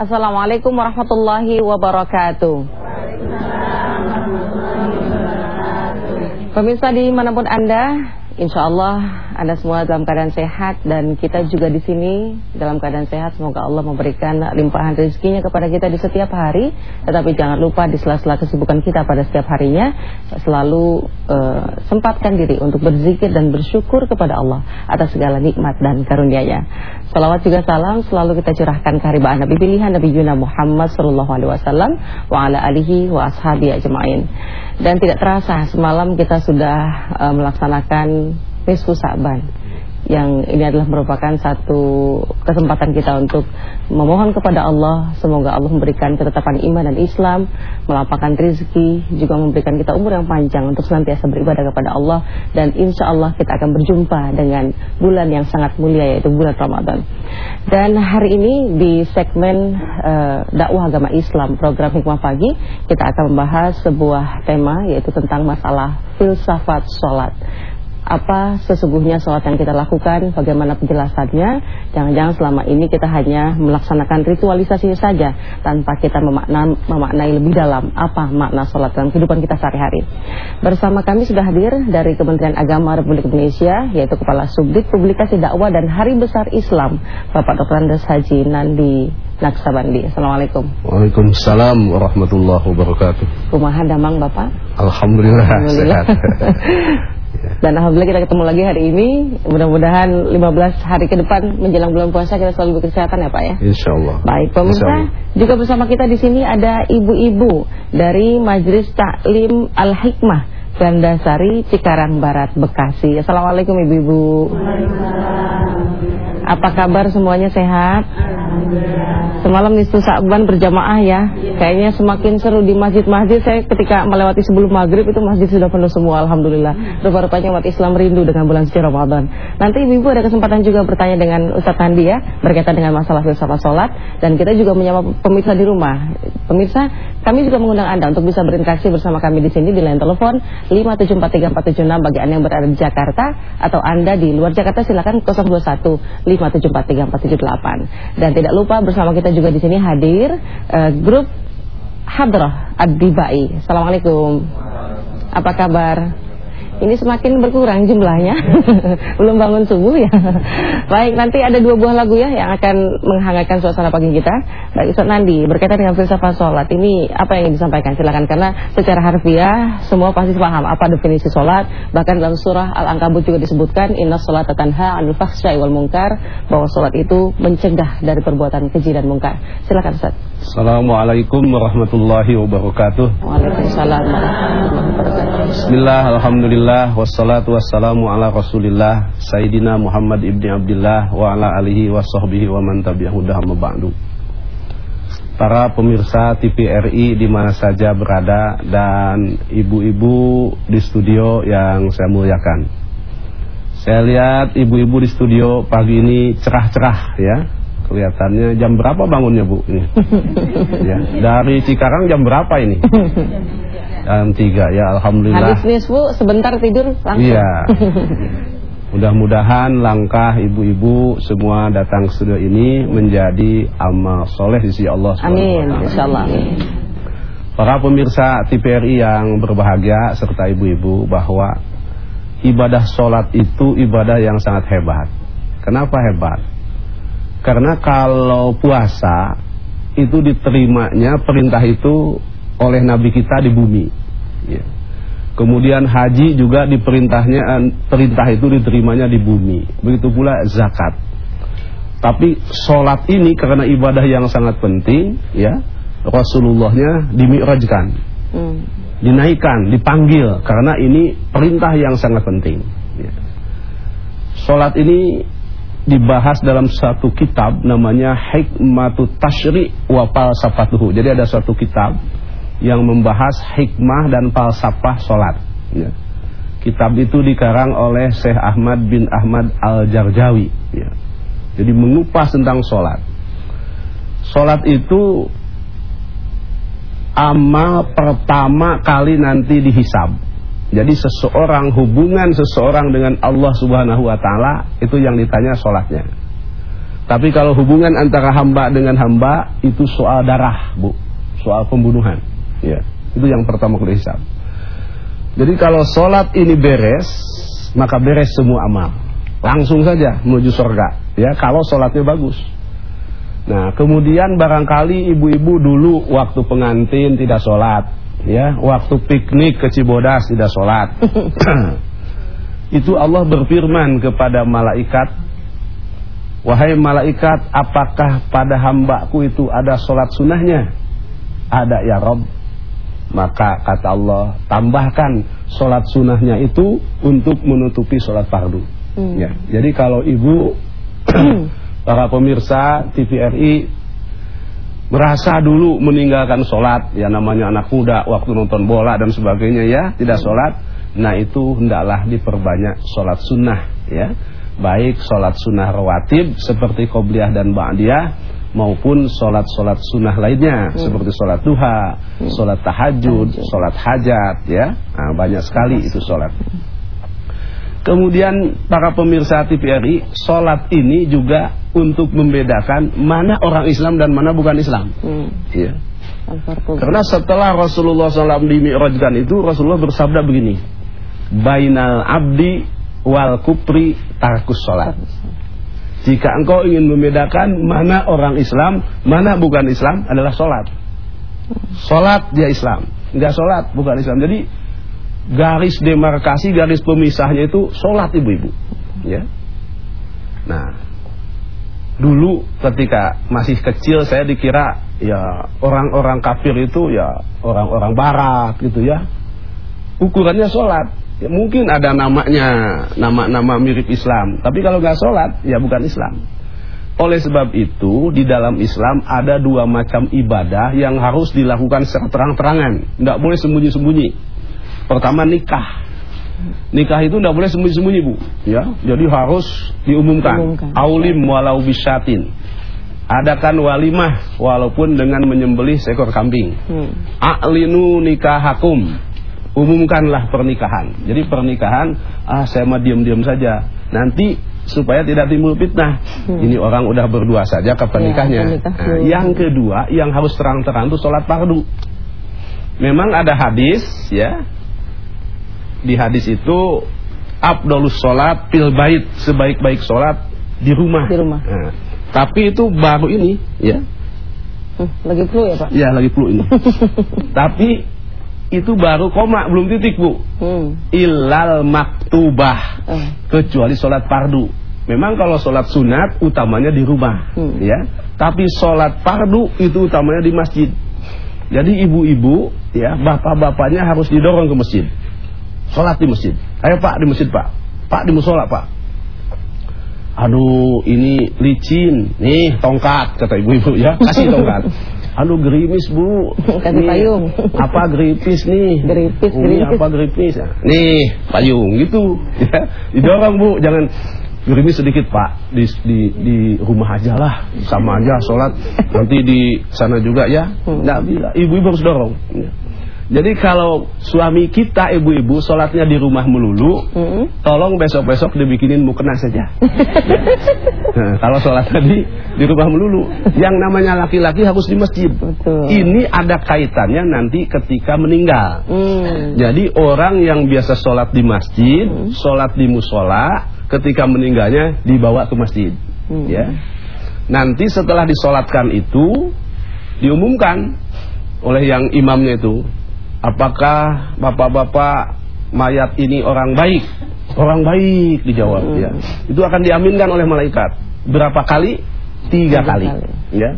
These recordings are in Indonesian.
Assalamualaikum warahmatullahi wabarakatuh. Pemirsa di mana pun Anda, Insya Allah Anda semua dalam keadaan sehat dan kita juga di sini dalam keadaan sehat. Semoga Allah memberikan limpahan rezekinya kepada kita di setiap hari. Tetapi jangan lupa di sela-sela kesibukan kita pada setiap harinya selalu uh, sempatkan diri untuk berzikir dan bersyukur kepada Allah atas segala nikmat dan karunia-Nya. Salawat juga salam selalu kita curahkan keharibaan Nabi pilihan Nabi Yuna Muhammad sallallahu alaihi wasallam wa ala alihi wa ashabi ajmain. Dan tidak terasa semalam kita sudah uh, melaksanakan Nisfu Sa'ban yang ini adalah merupakan satu kesempatan kita untuk memohon kepada Allah semoga Allah memberikan ketetapan iman dan Islam, melapangkan rezeki, juga memberikan kita umur yang panjang untuk senantiasa beribadah kepada Allah dan insya Allah kita akan berjumpa dengan bulan yang sangat mulia yaitu bulan Ramadan. Dan hari ini di segmen uh, dakwah agama Islam program Hikmah Pagi kita akan membahas sebuah tema yaitu tentang masalah filsafat sholat apa sesungguhnya sholat yang kita lakukan, bagaimana penjelasannya. Jangan-jangan selama ini kita hanya melaksanakan ritualisasinya saja tanpa kita memakna, memaknai lebih dalam apa makna sholat dalam kehidupan kita sehari-hari. Bersama kami sudah hadir dari Kementerian Agama Republik Indonesia, yaitu Kepala Subdit Publikasi Dakwah dan Hari Besar Islam, Bapak Dr. Andes Haji Nandi Naksabandi. Assalamualaikum. Waalaikumsalam warahmatullahi wabarakatuh. Kumaha damang Bapak? Alhamdulillah, Alhamdulillah. sehat. Dan Alhamdulillah kita ketemu lagi hari ini. Mudah-mudahan 15 hari ke depan Menjelang bulan puasa kita selalu berkesehatan ya Pak ya? Insya Allah Baik pemirsa. Juga bersama kita di sini ada ibu-ibu Dari Majelis Taklim Al-Hikmah Gandasari Cikarang Barat Bekasi Assalamualaikum ibu-ibu Apa kabar semuanya sehat? Semalam nisfu Sa'ban berjamaah ya. Kayaknya semakin seru di masjid-masjid. Saya ketika melewati sebelum maghrib itu masjid sudah penuh semua Alhamdulillah. Rupa-rupanya umat Islam rindu dengan bulan suci Ramadan. Nanti ibu-ibu ada kesempatan juga bertanya dengan Ustaz Tandi ya. Berkaitan dengan masalah filsafat sholat. Dan kita juga menyapa pemirsa di rumah. Pemirsa, kami juga mengundang Anda untuk bisa berinteraksi bersama kami di sini di line telepon 5743476 bagi Anda yang berada di Jakarta. Atau Anda di luar Jakarta silakan 021 5743478. Dan tidak lupa bersama kita juga di sini hadir uh, grup Hadrah Ad-Dibai. Assalamualaikum. Apa kabar? Ini semakin berkurang jumlahnya. Belum bangun subuh ya. Baik nanti ada dua buah lagu ya Yang akan menghangatkan suasana pagi kita. Baik Ustaz Nandi berkaitan dengan filsafat sholat. Ini apa yang ingin disampaikan? Silakan Karena secara harfiah semua pasti paham Apa definisi sholat. Bahkan dalam surah Al-Ankabut juga disebutkan Inna sholat tanha anil fakhsyai wal munkar Bahwa sholat itu mencegah dari perbuatan keji dan mungkar. Silakan Ustaz. Assalamualaikum warahmatullahi wabarakatuh. Waalaikumsalam warahmatullahi wabarakatuh Bismillah, Alhamdulillah wassalatu wassalamu ala Rasulillah Sayyidina Muhammad ibni Abdullah wa ala alihi wa sahbihi wa man tabi'ahu amma ba'du. Para pemirsa TVRI di mana saja berada dan ibu-ibu di studio yang saya muliakan. Saya lihat ibu-ibu di studio pagi ini cerah-cerah ya. Kelihatannya jam berapa bangunnya Bu ini? ya, dari Cikarang jam berapa ini? Jam tiga ya Alhamdulillah Habis nisfu sebentar tidur langsung Iya Mudah-mudahan langkah ibu-ibu semua datang ke studio ini menjadi amal soleh di sisi Allah SWT. Amin, insyaAllah Para pemirsa TPRI yang berbahagia serta ibu-ibu bahwa ibadah sholat itu ibadah yang sangat hebat. Kenapa hebat? Karena kalau puasa itu diterimanya perintah itu oleh Nabi kita di bumi. Ya. Kemudian haji juga diperintahnya eh, perintah itu diterimanya di bumi. Begitu pula zakat. Tapi sholat ini karena ibadah yang sangat penting, ya Rasulullahnya dimi'rajkan, hmm. dinaikkan, dipanggil karena ini perintah yang sangat penting. Ya. Sholat ini dibahas dalam satu kitab namanya Hikmatut Tashri wa Falsafatuhu. Jadi ada satu kitab yang membahas hikmah dan falsafah sholat. Ya. Kitab itu dikarang oleh Syekh Ahmad bin Ahmad Al-Jarjawi. Ya. Jadi mengupas tentang sholat. Sholat itu amal pertama kali nanti dihisab. Jadi seseorang hubungan seseorang dengan Allah Subhanahu wa taala itu yang ditanya sholatnya. Tapi kalau hubungan antara hamba dengan hamba itu soal darah, Bu. Soal pembunuhan. Ya, itu yang pertama kali hisab. Jadi kalau sholat ini beres, maka beres semua amal. Langsung saja menuju surga. Ya, kalau sholatnya bagus. Nah, kemudian barangkali ibu-ibu dulu waktu pengantin tidak sholat, ya, waktu piknik ke Cibodas tidak sholat. Itu Allah berfirman kepada malaikat, wahai malaikat, apakah pada hambaku itu ada sholat sunnahnya? Ada ya Rob. Maka kata Allah, tambahkan sholat sunnahnya itu untuk menutupi sholat fardu. Hmm. Ya, jadi kalau ibu para pemirsa TVRI merasa dulu meninggalkan sholat. Ya namanya anak muda waktu nonton bola dan sebagainya ya. Tidak sholat. Nah itu hendaklah diperbanyak sholat sunnah ya. Baik sholat sunnah rawatib seperti qobliyah dan ba'diyah maupun sholat-sholat sunnah lainnya hmm. seperti sholat duha, hmm. sholat tahajud, sholat hajat ya. Nah, banyak sekali itu sholat. Kemudian para pemirsa TVRI, sholat ini juga untuk membedakan mana orang Islam dan mana bukan Islam. Hmm. Ya. Karena setelah Rasulullah SAW dimi'rajkan itu, Rasulullah bersabda begini, Bainal abdi wal kupri tarkus sholat. Jika engkau ingin membedakan mana orang Islam, mana bukan Islam adalah sholat. Sholat dia Islam, enggak sholat bukan Islam. Jadi garis demarkasi, garis pemisahnya itu sholat ibu-ibu. Ya. Nah, dulu ketika masih kecil saya dikira ya orang-orang kafir itu ya orang-orang barat gitu ya. Ukurannya sholat. Ya, mungkin ada namanya nama-nama mirip Islam, tapi kalau nggak sholat ya bukan Islam. Oleh sebab itu di dalam Islam ada dua macam ibadah yang harus dilakukan secara terang-terangan, nggak boleh sembunyi-sembunyi. Pertama nikah. Nikah itu tidak boleh sembunyi-sembunyi bu, ya. Jadi harus diumumkan. Umumkan. Aulim walau bisyatin. Adakan walimah walaupun dengan menyembelih seekor kambing. Hmm. A'linu nikahakum. Umumkanlah pernikahan. Jadi pernikahan, ah saya mah diam-diam saja. Nanti supaya tidak timbul fitnah. Hmm. Ini orang udah berdua saja kapan ya, nikahnya. Nah, yang kedua, yang harus terang-terang itu sholat fardu. Memang ada hadis ya di hadis itu abdolus sholat pil bait sebaik-baik sholat di rumah. Di rumah. Nah, tapi itu baru ini, ya. Hmm, lagi flu ya pak? Ya lagi flu ini. tapi itu baru koma belum titik bu. Hmm. Ilal maktubah hmm. kecuali sholat fardu. Memang kalau sholat sunat utamanya di rumah, hmm. ya. Tapi sholat fardu itu utamanya di masjid. Jadi ibu-ibu, ya, bapak-bapaknya harus didorong ke masjid. Sholat di masjid. Ayo pak di masjid pak. Pak di musola pak. Aduh ini licin. Nih tongkat kata ibu-ibu ya. Kasih tongkat. Aduh gerimis bu. Kasih payung. Apa geripis nih? Geripis, oh, geripis. apa geripis? Nih payung gitu. Ya. Didorong bu. Jangan gerimis sedikit pak di, di, di rumah aja lah sama aja sholat nanti di sana juga ya hmm. nggak bisa ibu-ibu harus dorong ya. Jadi kalau suami kita ibu-ibu sholatnya di rumah melulu, mm. tolong besok-besok dibikinin mukena saja. nah, kalau sholat tadi di rumah melulu, yang namanya laki-laki harus di masjid. Betul. Ini ada kaitannya nanti ketika meninggal. Mm. Jadi orang yang biasa sholat di masjid, mm. sholat di musola, ketika meninggalnya dibawa ke masjid. Mm. Ya. Nanti setelah disolatkan itu diumumkan oleh yang imamnya itu apakah bapak-bapak mayat ini orang baik? Orang baik dijawab hmm. ya. Itu akan diaminkan oleh malaikat. Berapa kali? Tiga, kali. kali. Ya.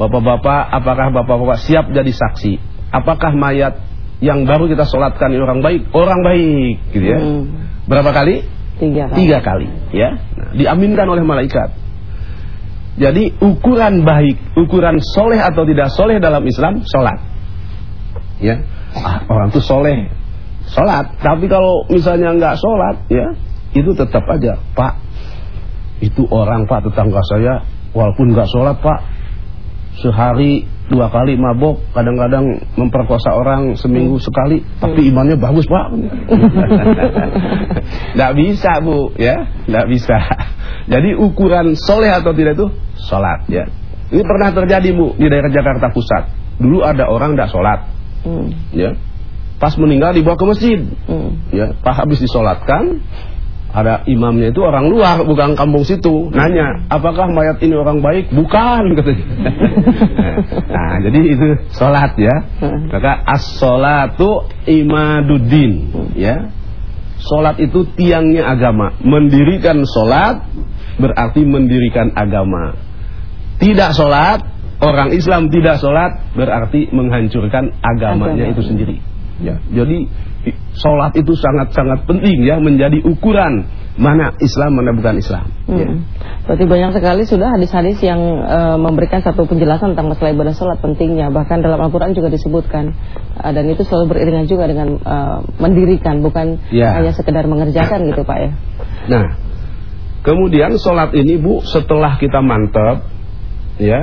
Bapak-bapak, apakah bapak-bapak siap jadi saksi? Apakah mayat yang baru kita sholatkan ini orang baik? Orang baik, gitu ya. Hmm. Berapa kali? Tiga kali. Tiga kali, ya. Nah, diaminkan oleh malaikat. Jadi ukuran baik, ukuran soleh atau tidak soleh dalam Islam, sholat. Ya ah, orang itu soleh. Sholat. Tapi kalau misalnya nggak sholat ya itu tetap aja pak. Itu orang pak tetangga saya walaupun nggak sholat pak sehari dua kali mabok kadang-kadang memperkosa orang seminggu sekali tapi imannya bagus pak. Nggak bisa bu ya. Nggak bisa. Jadi ukuran soleh atau tidak itu sholat ya. Ini pernah terjadi bu di daerah Jakarta Pusat. Dulu ada orang tidak sholat, hmm. ya. Pas meninggal dibawa ke masjid, hmm. ya. Pas habis disolatkan, ada imamnya itu orang luar bukan kampung situ nanya apakah mayat ini orang baik? Bukan katanya. Nah jadi itu sholat ya. Maka as-sholatu imaduddin ya. Sholat itu tiangnya agama. Mendirikan sholat berarti mendirikan agama. Tidak sholat orang Islam tidak sholat berarti menghancurkan agamanya Agama. itu sendiri ya jadi sholat itu sangat-sangat penting ya menjadi ukuran mana Islam mana bukan Islam. Hmm. Ya. Berarti banyak sekali sudah hadis-hadis yang uh, memberikan satu penjelasan tentang masalah ibadah sholat pentingnya. Bahkan dalam Al-Quran juga disebutkan uh, dan itu selalu beriringan juga dengan uh, mendirikan bukan ya. hanya sekedar mengerjakan gitu Pak ya. Nah kemudian sholat ini Bu setelah kita mantap ya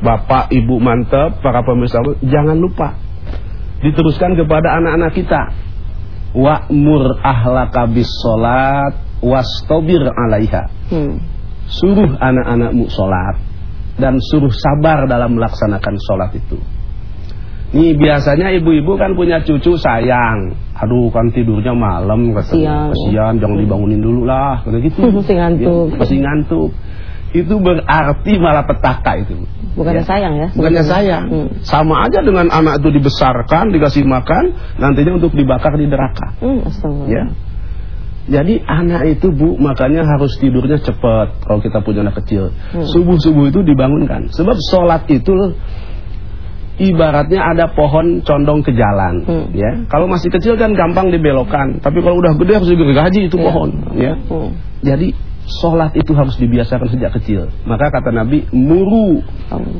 Bapak Ibu mantap para pemirsa jangan lupa diteruskan kepada anak-anak kita wa'mur ahlaka bis salat wastobir alaiha hmm. suruh anak-anakmu salat dan suruh sabar dalam melaksanakan salat itu Nih biasanya ibu-ibu kan punya cucu sayang. Aduh kan tidurnya malam. Kasihan jangan dibangunin dulu lah. Kayak gitu. Masih ngantuk. Ya, masih ngantuk itu berarti malah petaka itu. Bukannya ya. sayang ya? Bukannya sayang. Hmm. Sama aja dengan anak itu dibesarkan, dikasih makan, nantinya untuk dibakar di neraka. Hmm, ya. Jadi anak itu bu makanya harus tidurnya cepat kalau kita punya anak kecil. Hmm. Subuh-subuh itu dibangunkan. Sebab sholat itu ibaratnya ada pohon condong ke jalan, hmm. ya. Kalau masih kecil kan gampang dibelokkan, tapi kalau udah gede harus digergaji itu yeah. pohon, ya. Hmm. Jadi Sholat itu harus dibiasakan sejak kecil. Maka kata Nabi, muru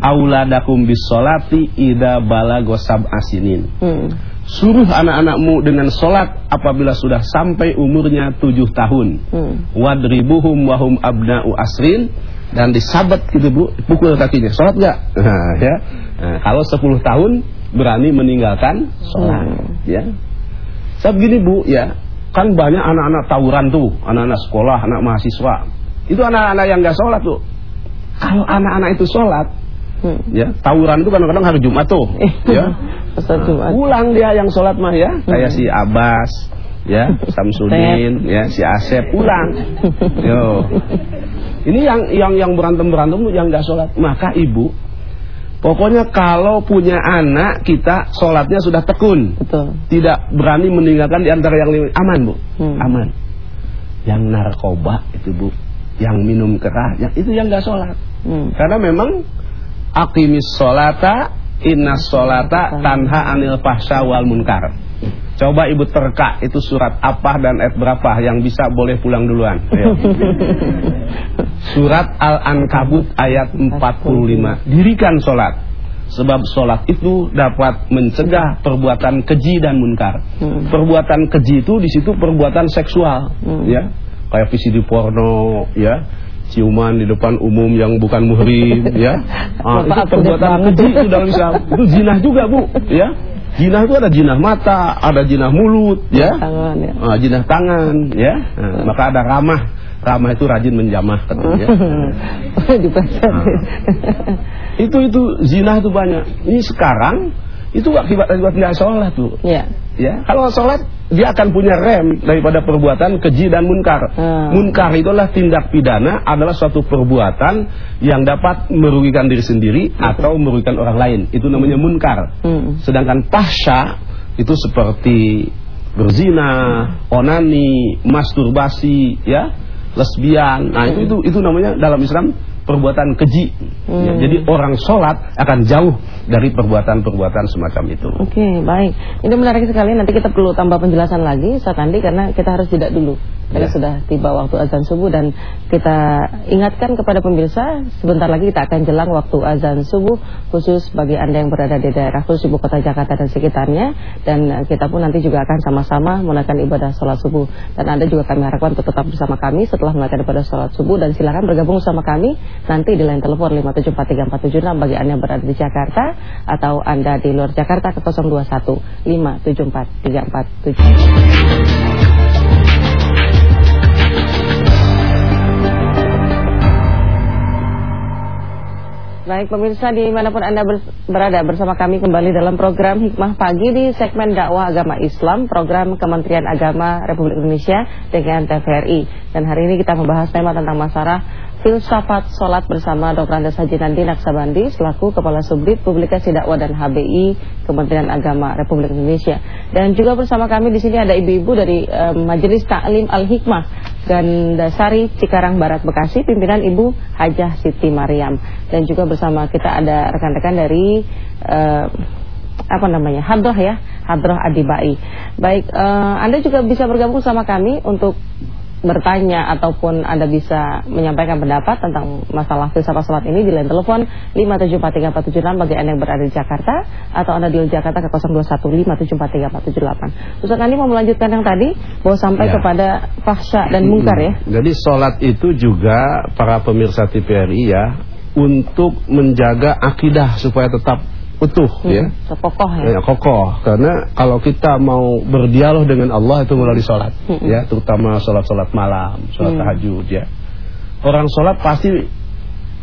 auladakum bis sholati ida balagosab asinin. Hmm. Suruh anak-anakmu dengan sholat apabila sudah sampai umurnya tujuh tahun. Hmm. Wadribuhum wahum abna'u asrin dan disabat gitu bu, pukul kakinya. Sholat nggak? Nah, ya. Nah, kalau sepuluh tahun berani meninggalkan sholat. Hmm. Ya. Sebab gini bu, ya Kan banyak anak-anak tawuran tuh, anak-anak sekolah, anak mahasiswa. Itu anak-anak yang gak sholat tuh. Kalau anak-anak itu sholat, hmm. ya tawuran itu kadang-kadang hari Jumat tuh, ya. Nah, pulang dia yang sholat mah ya, hmm. kayak si Abbas, ya, Samsudin, ya, si Asep pulang. Yo. Ini yang yang yang berantem berantem yang nggak sholat, maka ibu Pokoknya kalau punya anak kita sholatnya sudah tekun, Betul. tidak berani meninggalkan di antara yang lima aman bu, hmm. aman. Yang narkoba itu bu, yang minum keras, yang itu yang nggak sholat. Hmm. Karena memang akimis sholata, inna sholata tanha anil fahsya wal munkar. Coba ibu terka itu surat apa dan ayat berapa yang bisa boleh pulang duluan. Ayo. surat Al-Ankabut ayat 45. Dirikan sholat. Sebab sholat itu dapat mencegah perbuatan keji dan munkar. Hmm. Perbuatan keji itu di situ perbuatan seksual, hmm. ya, kayak VCD porno, ya, ciuman di depan umum yang bukan muhrim, ya. Ah, itu perbuatan keji itu dalam Islam. Itu zina juga bu, ya. Jinah itu ada jinah mata, ada jinah mulut, ya. Tangan, ya. Ah, jinah tangan, ya. Nah, maka ada ramah. Ramah itu rajin menjamah katanya. nah, itu itu zina itu banyak. Ini sekarang itu akibat-akibat tidak sholat tuh. Ya. ya. Kalau sholat dia akan punya rem daripada perbuatan keji dan munkar. Hmm. Munkar itulah tindak pidana adalah suatu perbuatan yang dapat merugikan diri sendiri hmm. atau merugikan orang lain. Itu namanya munkar. Hmm. Sedangkan pasha itu seperti berzina, onani, masturbasi, ya, lesbian. Nah, itu itu itu namanya dalam Islam perbuatan keji. Hmm. Ya, jadi orang sholat akan jauh dari perbuatan-perbuatan semacam itu. Oke, okay, baik. Ini menarik sekali. Nanti kita perlu tambah penjelasan lagi, Andi, karena kita harus tidak dulu. Karena ya. sudah tiba waktu azan subuh dan kita ingatkan kepada pemirsa, sebentar lagi kita akan jelang waktu azan subuh khusus bagi Anda yang berada di daerah khusus ibu kota Jakarta dan sekitarnya dan kita pun nanti juga akan sama-sama melakukan ibadah sholat subuh dan Anda juga kami harapkan untuk tetap bersama kami setelah melakukan ibadah sholat subuh dan silakan bergabung bersama kami nanti di line telepon 5743476 bagi Anda yang berada di Jakarta atau Anda di luar Jakarta ke 021 5743476. Baik pemirsa di mana pun Anda berada bersama kami kembali dalam program Hikmah Pagi di segmen dakwah agama Islam program Kementerian Agama Republik Indonesia dengan TVRI. Dan hari ini kita membahas tema tentang masalah filsafat sholat bersama Dr. Andes Haji Nandi Naksabandi selaku Kepala Subdit Publikasi Dakwah dan HBI Kementerian Agama Republik Indonesia. Dan juga bersama kami di sini ada ibu-ibu dari um, Majelis Taklim Al Hikmah dan Dasari Cikarang Barat Bekasi pimpinan Ibu Hajah Siti Mariam. Dan juga bersama kita ada rekan-rekan dari uh, apa namanya Hadroh ya Hadroh Adibai. Baik, uh, Anda juga bisa bergabung sama kami untuk bertanya ataupun Anda bisa menyampaikan pendapat tentang masalah filsafat salat ini di line telepon 5743476 bagi Anda yang berada di Jakarta atau Anda di Jakarta ke 0215743478. Ustaz Andi mau melanjutkan yang tadi bahwa sampai ya. kepada fahsya dan mungkar ya. Jadi salat itu juga para pemirsa TVRI ya untuk menjaga akidah supaya tetap utuh hmm, ya. Kokoh ya. ya. Kokoh karena kalau kita mau berdialog dengan Allah itu melalui sholat hmm. ya, terutama sholat-sholat malam, sholat hmm. tahajud ya. Orang sholat pasti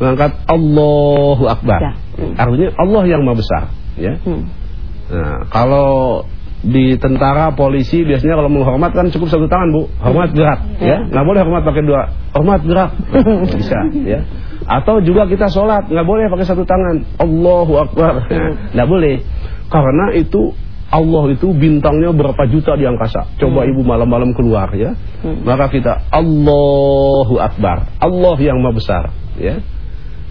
mengangkat Allahu Akbar. Ya. Hmm. Artinya Allah yang maha besar ya. Hmm. Nah, kalau di tentara, polisi biasanya kalau menghormat kan cukup satu tangan bu, hormat gerak, ya, ya. nggak boleh hormat pakai dua, hormat gerak, bisa, ya. Atau juga kita sholat nggak boleh pakai satu tangan. Allahu Akbar. Nggak boleh. Karena itu Allah itu bintangnya berapa juta di angkasa. Coba hmm. ibu malam-malam keluar ya. Hmm. Maka kita Allahu Akbar. Allah yang maha besar ya.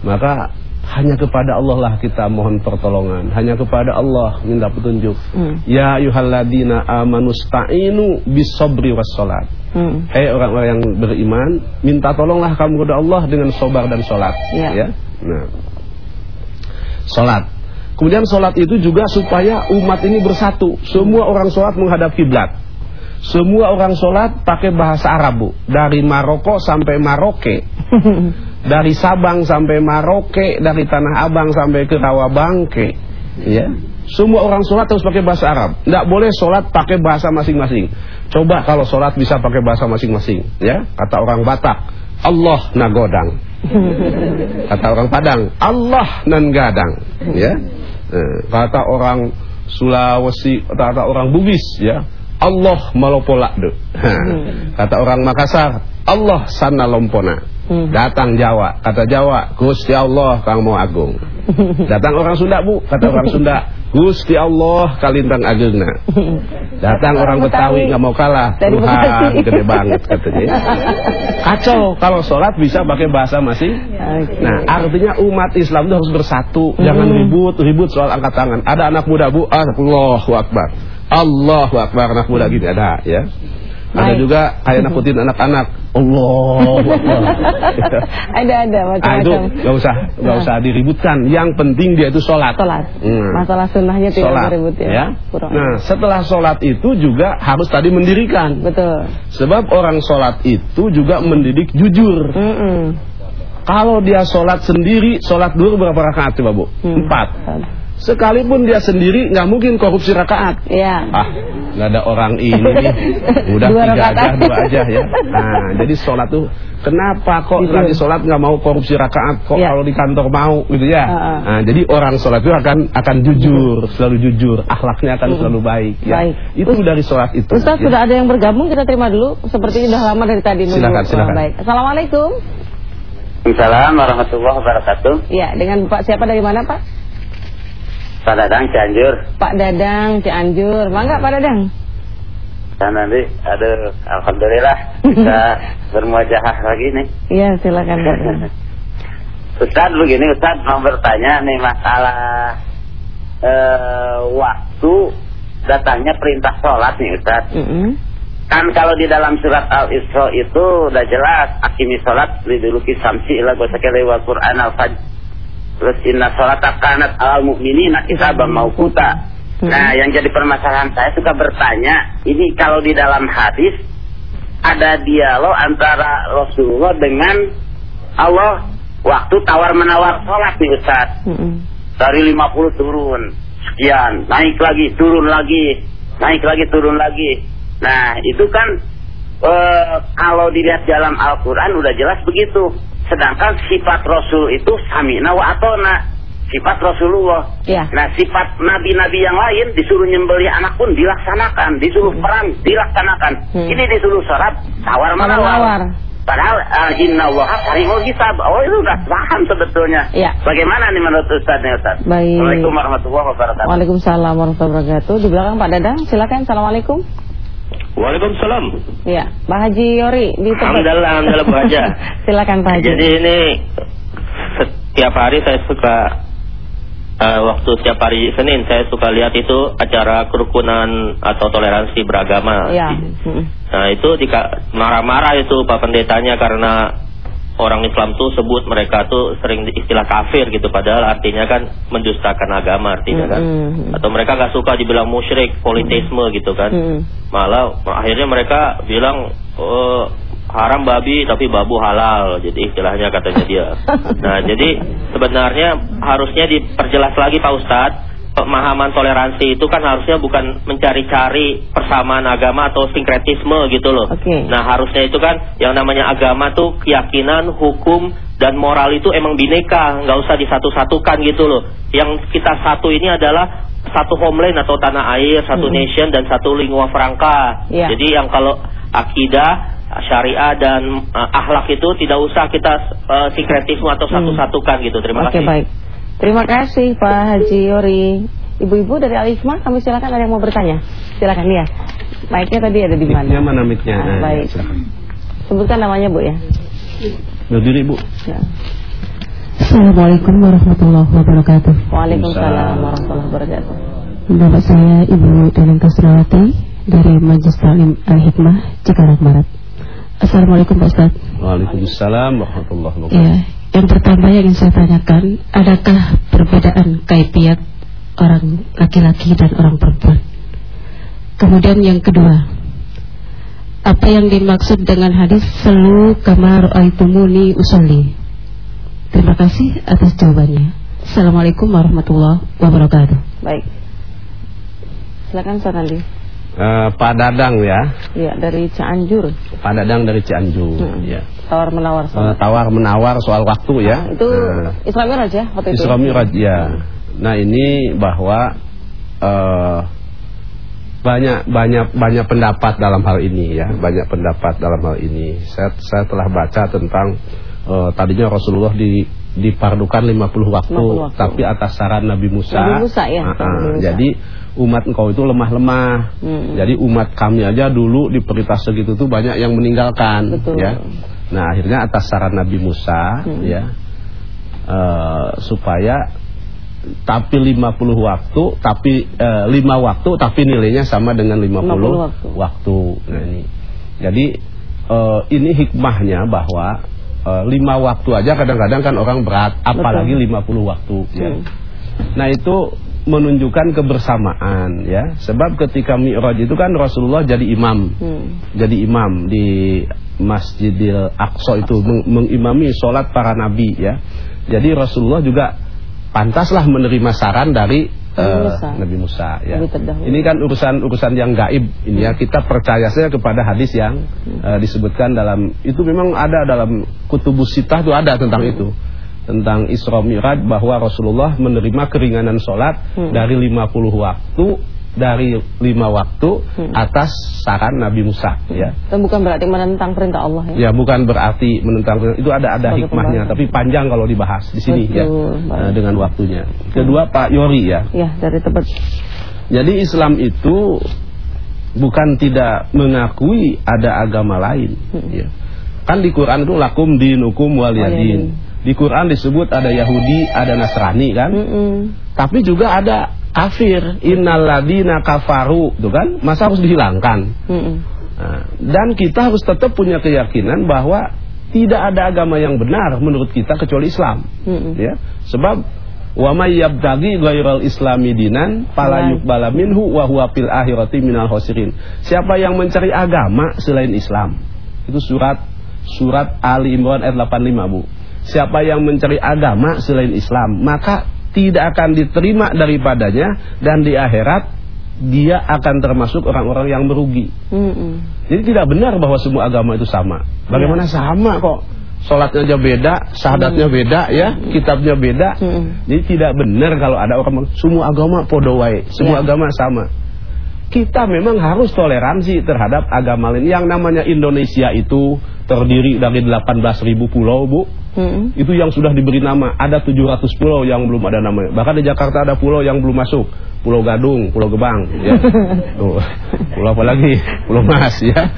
Maka hanya kepada Allah lah kita mohon pertolongan. Hanya kepada Allah minta petunjuk. Hmm. Ya ayuhalladina amanu sta'inu bisabri wassalat. Hmm. Hei orang-orang yang beriman, minta tolonglah kamu kepada Allah dengan sobar dan sholat. Ya. ya. Nah. Sholat. Kemudian sholat itu juga supaya umat ini bersatu. Semua orang sholat menghadap kiblat. Semua orang sholat pakai bahasa Arab bu. Dari Maroko sampai Maroke. dari Sabang sampai Maroke, dari Tanah Abang sampai ke Rawabangke, ya. Semua orang sholat harus pakai bahasa Arab. Tidak boleh sholat pakai bahasa masing-masing. Coba kalau sholat bisa pakai bahasa masing-masing, ya. Kata orang Batak, Allah nagodang. Kata orang Padang, Allah nan gadang, ya. Eh, kata orang Sulawesi, kata orang Bugis, ya. Allah malopolak Kata orang Makassar, Allah sana lompona. Hmm. Datang Jawa, kata Jawa, Gusti Allah kang mau agung. Datang orang Sunda bu, kata orang Sunda, Gusti Allah kalintang agungna. Datang orang Betawi nggak mau kalah, Tuhan gede banget katanya. Kacau kalau sholat bisa pakai bahasa masing. Nah artinya umat Islam itu harus bersatu, jangan hmm. ribut ribut soal angkat tangan. Ada anak muda bu, Allahu Akbar, Allahu Akbar anak muda gitu ada ya. Ada juga kayak nakutin anak-anak. Allah. ada ada macam-macam. Ah, gak usah gak nah. usah diributkan. Yang penting dia itu sholat. Sholat. Hmm. Masalah sunnahnya tidak sholat, diribut ya. ya. Nah setelah sholat itu juga harus tadi mendirikan. Betul. Sebab orang sholat itu juga mendidik jujur. Mm -mm. Kalau dia sholat sendiri, sholat dulu berapa rakaat coba bu? Hmm. Empat. Sekalipun dia sendiri nggak mungkin korupsi rakaat. Iya. Ah, nggak ada orang ini nih. Udah dua tiga rakaat. aja, dua aja ya. Nah, jadi sholat tuh kenapa kok gitu. lagi sholat nggak mau korupsi rakaat? Kok ya. kalau di kantor mau gitu ya? Uh, uh. Nah, jadi orang sholat itu akan akan jujur, selalu jujur, akhlaknya akan selalu baik. Ya. Baik. Itu dari sholat itu. Ustaz ya. sudah ada yang bergabung kita terima dulu. Seperti sudah lama dari tadi. Silakan, silakan. baik. Assalamualaikum. Assalamualaikum warahmatullahi wabarakatuh. Ya, dengan Pak siapa dari mana Pak? Pak Dadang Cianjur. Pak Dadang Cianjur. Mangga Pak Dadang. Dan nanti ada alhamdulillah bisa bermuajahah lagi nih. Iya, silakan. Ustaz begini Ustaz mau bertanya nih masalah uh, waktu datangnya perintah sholat nih Ustaz. Mm -hmm. Kan kalau di dalam surat Al-Isra itu udah jelas akimi sholat liduluki samsi ila gosakele wa Qur'an al-fajr Terus inna sholat kanat al mu'minina isaba maukuta. Hmm. Nah, yang jadi permasalahan saya suka bertanya, ini kalau di dalam hadis ada dialog antara Rasulullah dengan Allah waktu tawar menawar sholat nih Ustaz. Hmm. Dari 50 turun, sekian, naik lagi, turun lagi, naik lagi, turun lagi. Nah, itu kan e, kalau dilihat dalam Al-Quran udah jelas begitu. Sedangkan sifat Rasul itu samina wa atona. sifat Rasulullah. Ya. Nah, sifat nabi-nabi yang lain disuruh nyembeli anak pun dilaksanakan, disuruh hmm. perang dilaksanakan. Hmm. Ini disuruh sholat tawar menawar. Padahal uh, inna Allah harimul hisab. Oh itu udah paham sebetulnya. Ya. Bagaimana nih menurut Ustaz nih Ustaz? Baik. Assalamualaikum warahmatullahi wabarakatuh. Waalaikumsalam warahmatullahi wabarakatuh. Di belakang Pak Dadang, silakan. Assalamualaikum. Waalaikumsalam. Ya, Pak Haji Yori di tempat. Alhamdulillah, alhamdulillah Bu Haja. silakan Pak Haji. Jadi ini setiap hari saya suka uh, waktu setiap hari Senin saya suka lihat itu acara kerukunan atau toleransi beragama. Ya. Nah itu marah-marah itu Pak Pendetanya karena orang Islam tuh sebut mereka tuh sering istilah kafir gitu padahal artinya kan mendustakan agama artinya kan -hmm. atau mereka nggak suka dibilang musyrik politisme gitu kan -hmm. malah akhirnya mereka bilang oh, haram babi tapi babu halal jadi istilahnya katanya dia nah jadi sebenarnya harusnya diperjelas lagi Pak Ustadz pemahaman toleransi itu kan harusnya bukan mencari-cari persamaan agama atau sinkretisme gitu loh. Okay. Nah harusnya itu kan yang namanya agama tuh keyakinan, hukum dan moral itu emang bineka, nggak usah disatu-satukan gitu loh. Yang kita satu ini adalah satu homeland atau tanah air, satu hmm. nation dan satu lingua franca. Yeah. Jadi yang kalau akidah syariah dan uh, akhlak itu tidak usah kita uh, sinkretisme atau hmm. satu-satukan gitu. Terima okay, kasih. baik. Terima kasih Pak Haji Yori. Ibu-ibu dari Alisma, kami silakan ada yang mau bertanya. Silakan ya. Baiknya tadi ada di mana? Miknya mana miknya? Nah, baik. Ya, Sebutkan namanya Bu ya. Berdiri Bu. Ya. Assalamualaikum warahmatullahi wabarakatuh. Waalaikumsalam warahmatullahi wabarakatuh. Bapak saya Ibu Danang Kasrawati dari Majelis Talim Al-Hikmah Cikarang Barat. Assalamualaikum Pak Ustaz. Waalaikumsalam warahmatullahi wabarakatuh. Ya, yang pertama yang ingin saya tanyakan, adakah perbedaan kaifiat orang laki-laki dan orang perempuan? Kemudian yang kedua, apa yang dimaksud dengan hadis selu kamar aitumuni usolli? Terima kasih atas jawabannya. Assalamualaikum warahmatullahi wabarakatuh. Baik. Silakan Sanandi. Uh, Pak Dadang ya. Iya, dari Cianjur. Pak Dadang dari Cianjur, hmm. ya. Tawar menawar soal. Uh, tawar menawar soal waktu ya. Nah, itu uh, Isra Miraj ya waktu itu. Isra Miraj ya. Nah, ini bahwa uh, banyak banyak banyak pendapat dalam hal ini ya, banyak pendapat dalam hal ini. Saya saya telah baca tentang uh, tadinya Rasulullah di dipardukan 50 waktu, 50 waktu, tapi atas saran Nabi Musa. Nabi Musa ya. Uh, uh, Nabi Musa. Jadi umat engkau itu lemah-lemah. Hmm. Jadi umat kami aja dulu di peritas segitu tuh banyak yang meninggalkan Betul. ya. Nah, akhirnya atas saran Nabi Musa hmm. ya uh, supaya tapi 50 waktu tapi uh, eh, 5 waktu tapi nilainya sama dengan 50, 50 waktu. waktu. Nah ini. Jadi uh, ini hikmahnya bahwa uh, 5 waktu aja kadang-kadang kan orang berat apalagi Betul. 50 waktu ya. hmm. ya. Nah itu menunjukkan kebersamaan ya. Sebab ketika Mi'raj itu kan Rasulullah jadi imam. Hmm. Jadi imam di Masjidil Aqsa itu meng mengimami sholat para nabi ya. Jadi Rasulullah juga pantaslah menerima saran dari Nabi eh, Musa, Nabi Musa ya. Ini kan urusan-urusan yang gaib ini ya. Kita percaya saja kepada hadis yang hmm. uh, disebutkan dalam itu memang ada dalam kutubus sitah itu ada tentang hmm. itu tentang Isra Mi'raj bahwa Rasulullah menerima keringanan sholat hmm. dari 50 waktu dari lima waktu hmm. atas saran Nabi Musa hmm. ya. Dan bukan berarti menentang perintah Allah ya. Ya, bukan berarti menentang perintah itu ada ada Sebagai hikmahnya, tapi panjang kalau dibahas di sini ya, Betul, ya. Baik. dengan waktunya. Kedua Pak Yori ya. Ya, dari Tebet. Jadi Islam itu bukan tidak mengakui ada agama lain hmm. ya. Kan di Quran itu lakum dinukum waliyadin. Di Quran disebut ada Yahudi, ada Nasrani kan? Mm -mm. Tapi juga ada kafir, innaladina kafaru, tuh kan? Masa harus dihilangkan? Mm -mm. Nah, dan kita harus tetap punya keyakinan bahwa tidak ada agama yang benar menurut kita kecuali Islam. Mm -mm. Ya, sebab wa may yabtaghi ghairal islami dinan fala yuqbala minhu wa huwa fil akhirati minal khosirin. Siapa yang mencari agama selain Islam? Itu surat surat Ali Imran ayat 85, Bu. Siapa yang mencari agama selain Islam Maka tidak akan diterima daripadanya Dan di akhirat Dia akan termasuk orang-orang yang merugi mm -mm. Jadi tidak benar bahwa semua agama itu sama Bagaimana ya. sama kok sholatnya aja beda, syahadatnya hmm. beda ya, kitabnya beda. Hmm. Jadi tidak benar kalau ada orang semua agama podowai, semua ya. agama sama. Kita memang harus toleransi terhadap agama lain. Yang namanya Indonesia itu terdiri dari 18.000 pulau, Bu. Hmm. Itu yang sudah diberi nama. Ada 700 pulau yang belum ada namanya. Bahkan di Jakarta ada pulau yang belum masuk. Pulau Gadung, Pulau Gebang, ya. Tuh, pulau apa lagi? Pulau Mas, ya.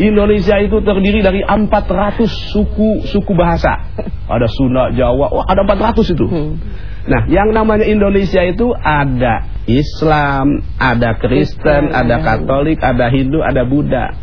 Indonesia itu terdiri dari 400 suku suku bahasa. Ada Sunda, Jawa, oh ada 400 itu. Hmm. Nah, yang namanya Indonesia itu ada Islam, ada Kristen, ada Katolik, ada Hindu, ada Buddha.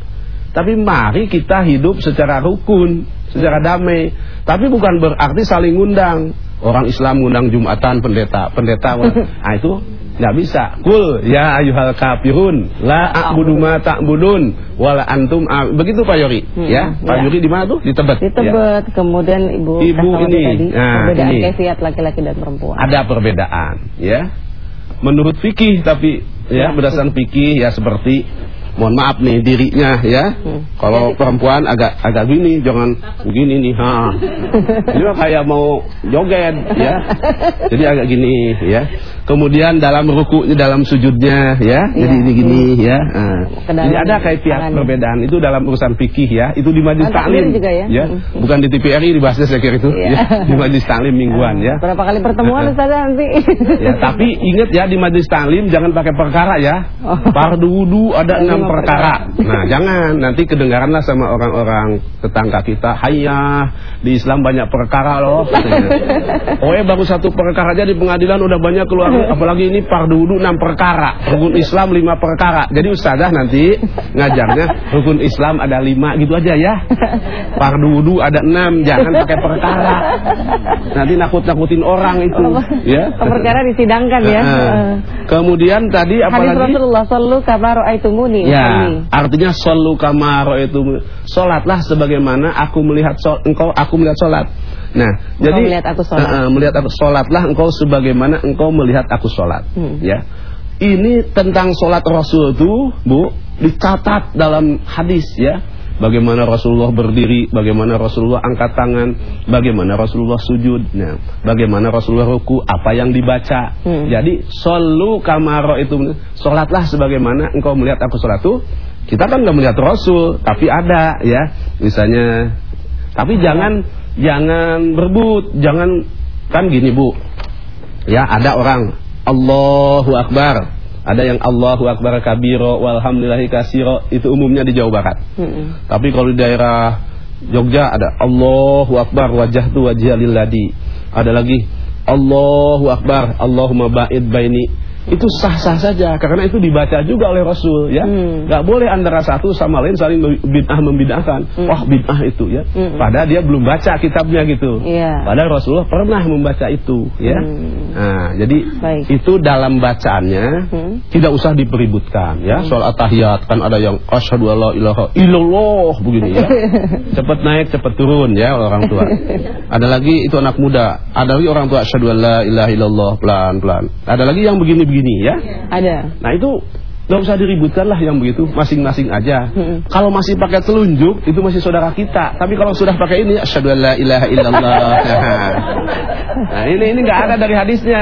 Tapi mari kita hidup secara rukun, secara damai. Tapi bukan berarti saling ngundang. Orang Islam ngundang Jumatan pendeta, pendeta. Nah itu nggak bisa. Kul ya ayuhal kafirun la a'budu ma ta'budun wala antum begitu Pak Yori hmm, ya. Pak ya. Yori di mana tuh? Di Tebet. Di Tebet. Ya. Kemudian Ibu Ibu ini tadi, nah, perbedaan ini. kefiat laki-laki dan perempuan. Ada perbedaan ya. Menurut fikih tapi ya, ya berdasarkan fikih ya seperti mohon maaf nih dirinya ya. Hmm. Kalau perempuan agak agak gini, jangan begini nih. Ha. Ini kayak mau joget ya. Jadi agak gini ya. Kemudian dalam rukunya, dalam sujudnya ya. ya. Jadi ini gini ya. Nah. Jadi ada kayak pihak perbedaan itu dalam urusan fikih ya. Itu di majelis taklim ya. ya. Hmm. Bukan di TPRI dibahasnya saya kira itu ya. ya. Di majelis taklim mingguan ya. Berapa kali pertemuan Ustaz nanti? ya, tapi ingat ya di majelis taklim jangan pakai perkara ya. Oh. Fardu wudu ada enam perkara. Nah, jangan nanti kedengaranlah sama orang-orang tetangga kita, "Hayya, di Islam banyak perkara loh." Oh, eh baru satu perkara aja di pengadilan udah banyak keluar apalagi ini fardu wudu enam perkara, rukun Islam lima perkara. Jadi ustazah nanti ngajarnya rukun Islam ada lima gitu aja ya. Fardu wudu ada enam, jangan pakai perkara. Nanti nakut-nakutin orang itu, ya. Perkara disidangkan ya. Kemudian tadi apalagi Hadis Rasulullah sallu kama raaitumuni. Ya, artinya sallu kama raaitumuni. Salatlah sebagaimana aku melihat sol, engkau aku melihat salat. Nah, engkau jadi melihat aku salat. Uh, melihat aku salatlah engkau sebagaimana engkau melihat aku salat. Hmm. Ya. Ini tentang salat Rasul itu, Bu, dicatat dalam hadis ya. Bagaimana Rasulullah berdiri, bagaimana Rasulullah angkat tangan, bagaimana Rasulullah sujud, nah, bagaimana Rasulullah ruku, apa yang dibaca. Hmm. Jadi solu kamaro itu sholatlah sebagaimana engkau melihat aku sholat itu. Kita kan nggak melihat Rasul, tapi ada ya, misalnya. Tapi jangan jangan berbut, jangan kan gini bu. Ya ada orang Allahu Akbar ada yang Allahu Akbar kabiro walhamdulillahi kasiro itu umumnya di Jawa Barat. Hmm. Tapi kalau di daerah Jogja ada Allahu Akbar wajah tu wajah lilladi. Ada lagi Allahu Akbar Allahumma ba'id baini itu sah-sah saja karena itu dibaca juga oleh Rasul ya. Hmm. Gak boleh antara satu sama lain saling bid'ah membid'ahkan. Hmm. Wah, bid'ah itu ya. Hmm. Padahal dia belum baca kitabnya gitu. Yeah. Padahal Rasulullah pernah membaca itu ya. Hmm. Nah, jadi Baik. itu dalam bacaannya hmm. tidak usah dipeributkan ya. Hmm. Soal tahiyat kan ada yang asyhadu alla ilaha illallah begini ya. cepat naik, cepat turun ya orang tua. ada lagi itu anak muda, ada lagi orang tua asyhadu alla ilaha illallah pelan-pelan. Ada lagi yang begini-begini begini ya. Ada. Nah itu Gak usah diributkan lah yang begitu Masing-masing aja hmm. Kalau masih pakai telunjuk Itu masih saudara kita Tapi kalau sudah pakai ini Asyadu la ilaha illallah Nah ini ini nggak ada dari hadisnya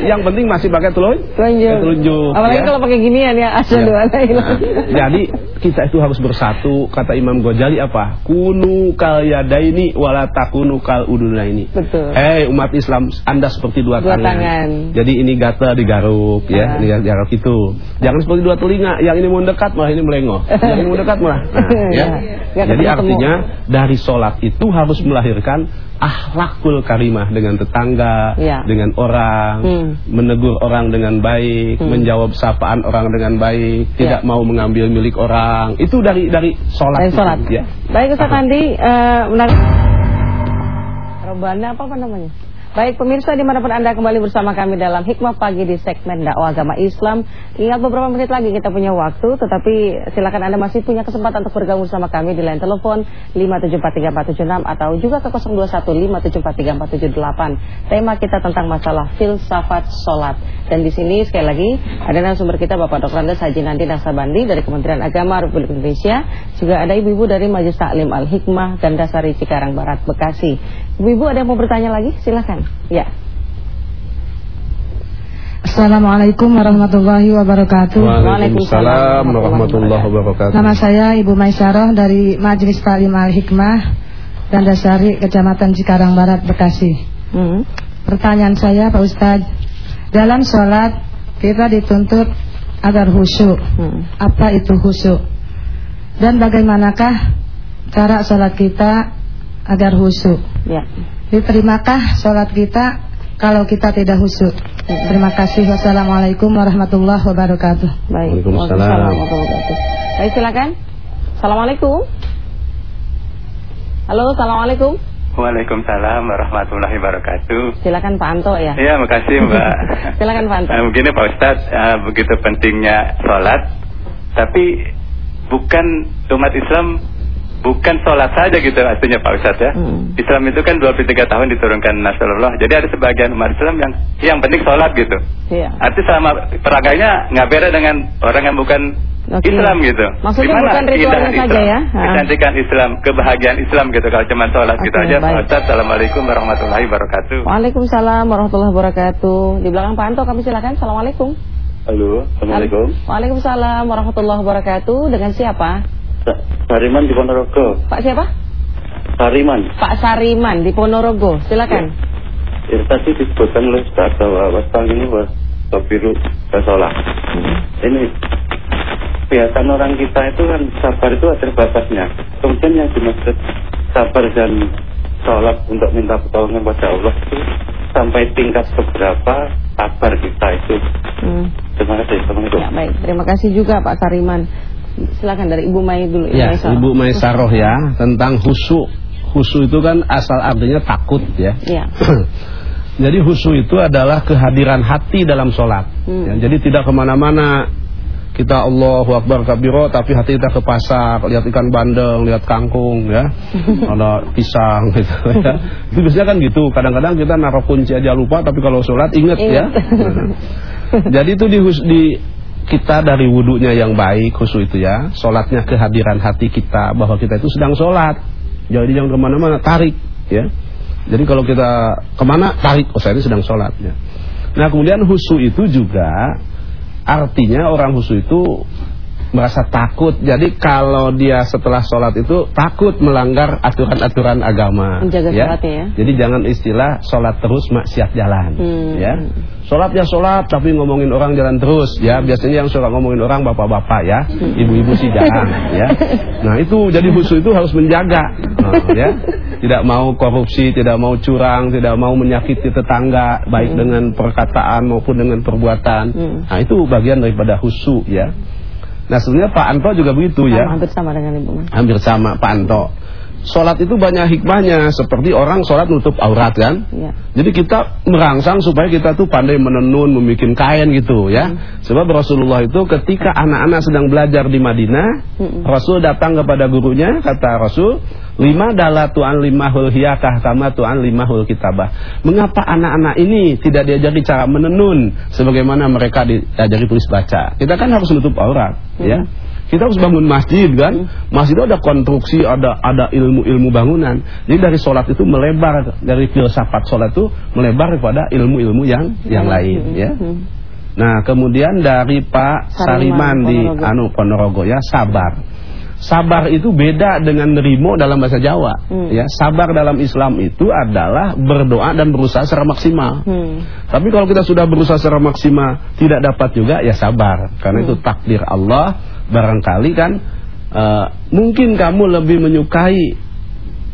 Yang penting masih pakai telunjuk Telunjuk, telunjuk Apalagi ya. kalau pakai ginian ya Asyadu ya. la ilaha nah, Jadi kita itu harus bersatu Kata Imam Ghazali apa Kunu kal yadaini Wala takunu kal udunaini Betul Hei umat Islam Anda seperti dua, dua tangan. tangan Jadi ini gatel digaruk ya, ya. Ini digaruk itu Jangan seperti dua telinga, yang ini mau dekat malah ini melengok, yang ini mau dekat malah. Nah, ya. ya. Jadi artinya dari sholat itu harus melahirkan akhlakul karimah dengan tetangga, ya. dengan orang, hmm. menegur orang dengan baik, hmm. menjawab sapaan orang dengan baik, tidak ya. mau mengambil milik orang. Itu dari dari sholat. Dari sholat. ya. Baik Ustaz Andi, uh, menarik. Robana apa, apa namanya? Baik pemirsa di mana pun Anda kembali bersama kami dalam Hikmah Pagi di segmen dakwah agama Islam Ingat beberapa menit lagi kita punya waktu Tetapi silakan Anda masih punya kesempatan untuk bergabung bersama kami di line telepon 5743476 Atau juga ke 0215743478 Tema kita tentang masalah filsafat sholat Dan di sini sekali lagi ada narasumber kita Bapak Dr. Andes Haji Nanti Nasabandi dari Kementerian Agama Republik Indonesia Juga ada ibu-ibu dari Majelis Taklim Al-Hikmah Gandasari Cikarang Barat Bekasi Ibu-ibu ada yang mau bertanya lagi? Silakan. Ya. Assalamualaikum warahmatullahi wabarakatuh. Waalaikumsalam warahmatullahi wabarakatuh. Nama saya Ibu Maisarah dari Majelis Talim Al Hikmah dan Dasari Kecamatan Cikarang Barat Bekasi. Hmm. Pertanyaan saya Pak Ustadz, dalam sholat kita dituntut agar khusyuk. Hmm. Apa itu khusyuk? Dan bagaimanakah cara sholat kita agar khusyuk? Ya. Diterimakah sholat kita kalau kita tidak khusyuk. Terima kasih. Wassalamualaikum warahmatullahi wabarakatuh. Baik. Waalaikumsalam Baik, silakan. Assalamualaikum. Halo, assalamualaikum. Waalaikumsalam warahmatullahi wabarakatuh. Silakan Pak Anto ya. Iya, makasih Mbak. silakan Pak Anto. Nah, begini Pak Ustadz, uh, begitu pentingnya sholat, tapi bukan umat Islam bukan sholat saja gitu artinya Pak Ustadz ya. Hmm. Islam itu kan 23 tahun diturunkan Nasrullah. Jadi ada sebagian umat Islam yang yang penting sholat gitu. Iya. Arti selama peraganya nggak beda dengan orang yang bukan okay. Islam gitu. Maksudnya Gimana bukan ritualnya saja ya? Kecantikan Islam, kebahagiaan Islam gitu kalau cuma sholat okay, gitu aja. Baik. Pak Ustadz, Assalamualaikum warahmatullahi wabarakatuh. Waalaikumsalam warahmatullahi wabarakatuh. Di belakang Pak Anto kami silakan. Assalamualaikum. Halo, Assalamualaikum. Waalaikumsalam warahmatullahi wabarakatuh. Dengan siapa? Sariman di Ponorogo. Pak siapa? Sariman. Pak Sariman di Ponorogo. Silakan. Ya, ya tadi disebutkan oleh Ustaz bahwa wasang ini biru sholat. Hmm. Ini kebiasaan orang kita itu kan sabar itu ada batasnya. Kemudian yang dimaksud sabar dan sholat untuk minta pertolongan pada Allah itu sampai tingkat seberapa sabar kita itu. Hmm. Terima kasih. Assalamualaikum. Ya, baik. Terima kasih juga Pak Sariman. Silakan dari Ibu Mai dulu. Ya, Ibu, Ibu Mai Saroh ya tentang husu. Husu itu kan asal artinya takut ya. ya. jadi husu itu adalah kehadiran hati dalam sholat. Hmm. Ya, jadi tidak ke mana-mana kita Allahu Akbar kabiro tapi hati kita ke pasar lihat ikan bandeng lihat kangkung ya ada pisang gitu ya itu biasanya kan gitu kadang-kadang kita naruh kunci aja lupa tapi kalau sholat inget, inget. ya nah. jadi itu di, di kita dari wudhunya yang baik khusus itu ya Sholatnya kehadiran hati kita Bahwa kita itu sedang sholat Jadi jangan ke mana-mana tarik ya Jadi kalau kita ke mana tarik Oh saya ini sedang sholat ya. Nah kemudian husu itu juga Artinya orang husu itu merasa takut. Jadi kalau dia setelah sholat itu takut melanggar aturan-aturan agama. Menjaga ya. ya. Jadi jangan istilah sholat terus maksiat jalan. Hmm. Ya. Sholat ya sholat tapi ngomongin orang jalan terus ya. Biasanya yang suka ngomongin orang bapak-bapak ya. Ibu-ibu sih jarang ya. Nah itu jadi khusus itu harus menjaga. Nah, ya. Tidak mau korupsi, tidak mau curang, tidak mau menyakiti tetangga baik hmm. dengan perkataan maupun dengan perbuatan. Hmm. Nah itu bagian daripada khusyuk ya. Nah sebenarnya Pak Anto juga begitu sama, ya. Hampir sama dengan Ibu. Hampir sama Pak Anto. Sholat itu banyak hikmahnya Seperti orang sholat nutup aurat kan ya. Jadi kita merangsang supaya kita tuh pandai menenun Membuat kain gitu ya hmm. Sebab Rasulullah itu ketika anak-anak sedang belajar di Madinah hmm. Rasul datang kepada gurunya Kata Rasul Lima adalah tuan limahul hiyakah Kama tuan limahul kitabah Mengapa anak-anak ini tidak diajari cara menenun Sebagaimana mereka diajari tulis baca Kita kan harus menutup aurat hmm. ya kita harus bangun masjid kan. Masjid itu ada konstruksi, ada ada ilmu-ilmu bangunan. Jadi dari sholat itu melebar dari filsafat sholat itu melebar kepada ilmu-ilmu yang yang lain ya. Nah, kemudian dari Pak Sariman, di Anu Ponorogo ya, sabar. Sabar itu beda dengan nerimo dalam bahasa Jawa. Hmm. Ya, sabar dalam Islam itu adalah berdoa dan berusaha secara maksimal. Hmm. Tapi kalau kita sudah berusaha secara maksimal tidak dapat juga ya sabar, karena hmm. itu takdir Allah barangkali kan uh, mungkin kamu lebih menyukai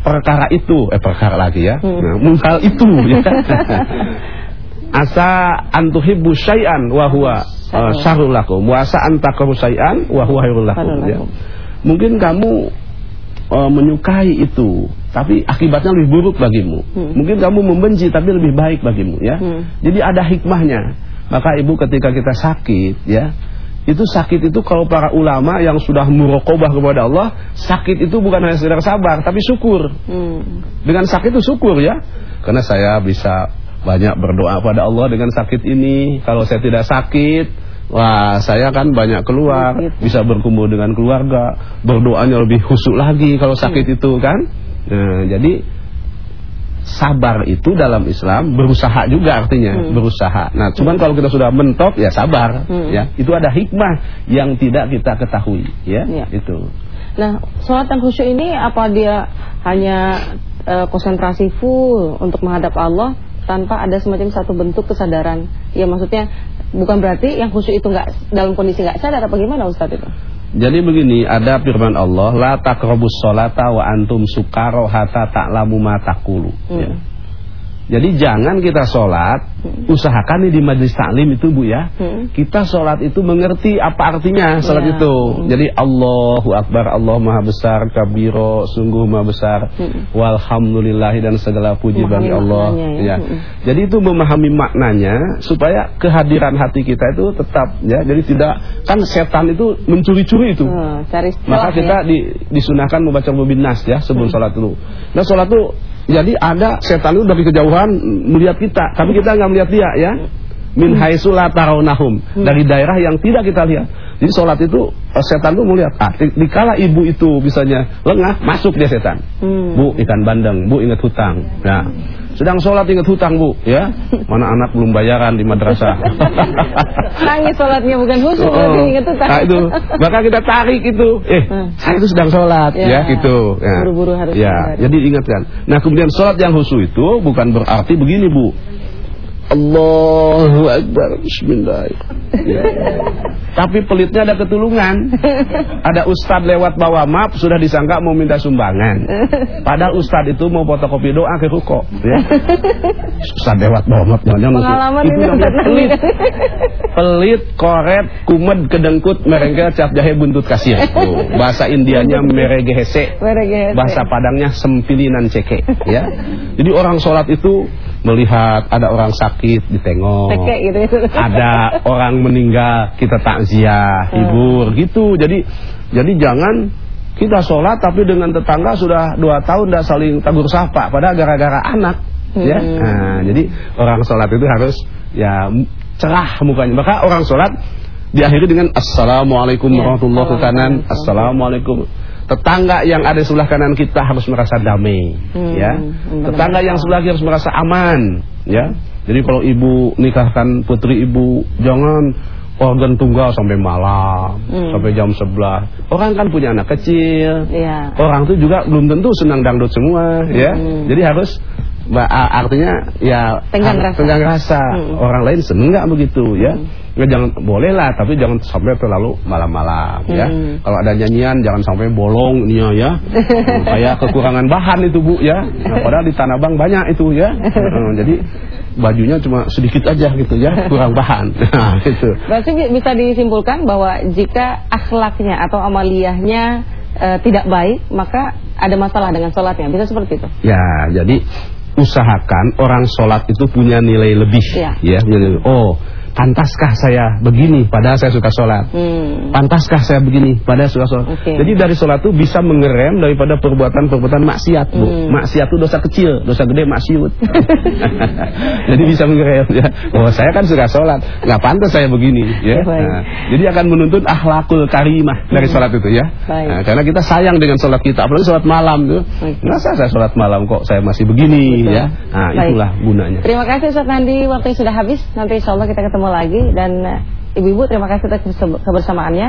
perkara itu eh perkara lagi ya hmm. nah, itu ya asa antuhibbu syai'an wa huwa uh, syarrul lakum wa asa antakrahu syai'an wa huwa khairul lakum ya. Mungkin kamu uh, menyukai itu tapi akibatnya lebih buruk bagimu. Hmm. Mungkin kamu membenci tapi lebih baik bagimu ya. Hmm. Jadi ada hikmahnya. Maka ibu ketika kita sakit ya, itu sakit itu kalau para ulama yang sudah murokobah kepada Allah, sakit itu bukan hanya sekedar sabar tapi syukur. Hmm. Dengan sakit itu syukur ya. Karena saya bisa banyak berdoa pada Allah dengan sakit ini. Kalau saya tidak sakit, wah saya kan banyak keluar, bisa berkumpul dengan keluarga, berdoanya lebih khusyuk lagi kalau sakit hmm. itu kan. Nah, jadi sabar itu dalam Islam berusaha juga artinya hmm. berusaha. Nah, cuman hmm. kalau kita sudah mentok ya sabar hmm. ya. Itu ada hikmah yang tidak kita ketahui ya, ya. itu. Nah, sholat yang khusyuk ini apa dia hanya uh, konsentrasi full untuk menghadap Allah tanpa ada semacam satu bentuk kesadaran. Ya maksudnya bukan berarti yang khusyuk itu nggak dalam kondisi nggak sadar apa gimana Ustaz itu? Jadi begini, ada firman Allah, la taqrabus sholata wa antum sukaro hatta ta'lamu ma taqulu. Hmm. Ya. Jadi jangan kita sholat, hmm. usahakan nih di majlis taklim itu bu ya, hmm. kita sholat itu mengerti apa artinya sholat ya. itu. Hmm. Jadi Allahu Akbar, Allah Maha Besar, Kabiro, sungguh Maha Besar, hmm. Walhamdulillahi dan segala puji bagi Allah. Ya. ya. Hmm. Jadi itu memahami maknanya supaya kehadiran hati kita itu tetap ya. Jadi tidak kan setan itu mencuri-curi itu. Hmm, cari Maka kita ya. di, disunahkan membaca mubinas ya sebelum hmm. sholat dulu. Nah sholat itu jadi ada setan itu dari kejauhan melihat kita, tapi kita nggak melihat dia ya. Min haitsu la tarawnahum, dari daerah yang tidak kita lihat. Jadi sholat itu eh, setan itu melihat, ah, dikala ibu itu bisanya lengah, masuk dia setan. Hmm. Bu ikan bandeng, bu ingat hutang. Nah, sedang sholat ingat hutang bu, ya. Mana anak belum bayaran di madrasah. Nangis sholatnya bukan khusyuk, oh, ingat hutang. Nah itu, maka kita tarik itu. Eh, hmm. saya itu sedang sholat, ya, ya gitu. Ya. Buru-buru harus. Ya, jadi ingatkan. Nah kemudian sholat yang khusyuk itu bukan berarti begini bu. Allahu Akbar. Bismillah. Ya. Tapi pelitnya ada ketulungan. Ada ustadz lewat bawa map Sudah disangka mau minta sumbangan. Padahal ustadz itu mau fotokopi doa ke ruko. Ya. Ustadz lewat bawa map Pengalaman itu namanya pelit. Pelit, koret, kumed, kedengkut Merengke cap jahe buntut kasir. Oh, Bahasa Indianya meregehese Bahasa Padangnya sempilinan ceke ya. Jadi orang sholat itu melihat ada orang sakit ditengok, gitu, gitu. ada orang meninggal kita takziah, hmm. hibur gitu. Jadi jadi jangan kita sholat tapi dengan tetangga sudah dua tahun tidak saling tegur sapa, padahal gara-gara anak. Ya. Hmm. Ya, nah, jadi orang sholat itu harus ya cerah mukanya. Maka orang sholat diakhiri dengan assalamualaikum ya. warahmatullahi wabarakatuh, assalamualaikum tetangga yang ada di sebelah kanan kita harus merasa damai hmm, ya tetangga yang sebelah kiri harus merasa aman ya jadi kalau ibu nikahkan putri ibu jangan organ tunggal sampai malam hmm. sampai jam 11 orang kan punya anak kecil ya. orang itu juga belum tentu senang dangdut semua ya hmm. jadi harus artinya ya tenggang rasa, tenggang rasa. Hmm. orang lain seneng nggak begitu ya? Hmm. Ya jangan boleh lah tapi jangan sampai terlalu malam-malam ya. Hmm. kalau ada nyanyian jangan sampai bolong nih ya. Kayak kekurangan bahan itu bu ya. Nah, padahal di tanah bang banyak itu ya. Jadi bajunya cuma sedikit aja gitu ya. Kurang bahan. Nah itu berarti bisa disimpulkan bahwa jika akhlaknya atau amaliyahnya e, tidak baik maka ada masalah dengan sholatnya. Bisa seperti itu? Ya jadi usahakan orang sholat itu punya nilai lebih ya, ya oh pantaskah saya begini padahal saya suka sholat? Hmm. pantaskah saya begini padahal suka sholat? Okay. jadi dari sholat itu bisa mengerem daripada perbuatan-perbuatan maksiat bu. Hmm. maksiat itu dosa kecil dosa gede maksiut jadi bisa mengerem ya. Oh saya kan suka sholat. Nggak pantas saya begini ya, ya nah, jadi akan menuntut akhlakul karimah dari hmm. sholat itu ya. Nah, karena kita sayang dengan sholat kita apalagi sholat malam tuh okay. masa saya sholat malam kok saya masih begini Betul. ya. Nah itulah gunanya. Terima kasih Ustaz Nandi. Waktu sudah habis. Nanti insya Allah kita ketemu ketemu lagi dan eh, ibu-ibu terima kasih atas kebersamaannya.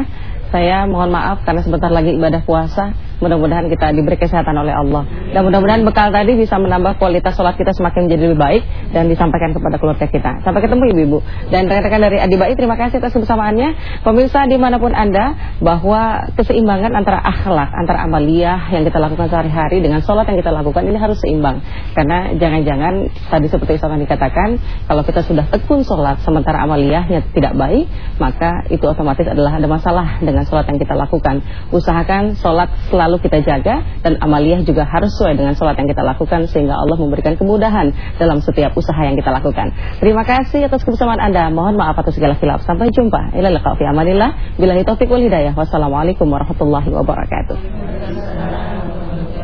Saya mohon maaf karena sebentar lagi ibadah puasa. Mudah-mudahan kita diberi kesehatan oleh Allah. Dan mudah-mudahan bekal tadi bisa menambah kualitas sholat kita semakin menjadi lebih baik dan disampaikan kepada keluarga kita. Sampai ketemu ibu-ibu. Dan rekan-rekan dari Adi Baik terima kasih atas kebersamaannya. Pemirsa di mana pun anda bahwa keseimbangan antara akhlak, antara amaliyah yang kita lakukan sehari-hari dengan sholat yang kita lakukan ini harus seimbang. Karena jangan-jangan tadi seperti Ustaz dikatakan kalau kita sudah tekun sholat sementara amaliyahnya tidak baik maka itu otomatis adalah ada masalah dengan sholat yang kita lakukan. Usahakan sholat selalu selalu kita jaga dan amaliyah juga harus sesuai dengan sholat yang kita lakukan sehingga Allah memberikan kemudahan dalam setiap usaha yang kita lakukan. Terima kasih atas kebersamaan Anda. Mohon maaf atas segala khilaf. Sampai jumpa. Ila liqa fi amanillah. Billahi taufiq wal hidayah. Wassalamualaikum warahmatullahi wabarakatuh.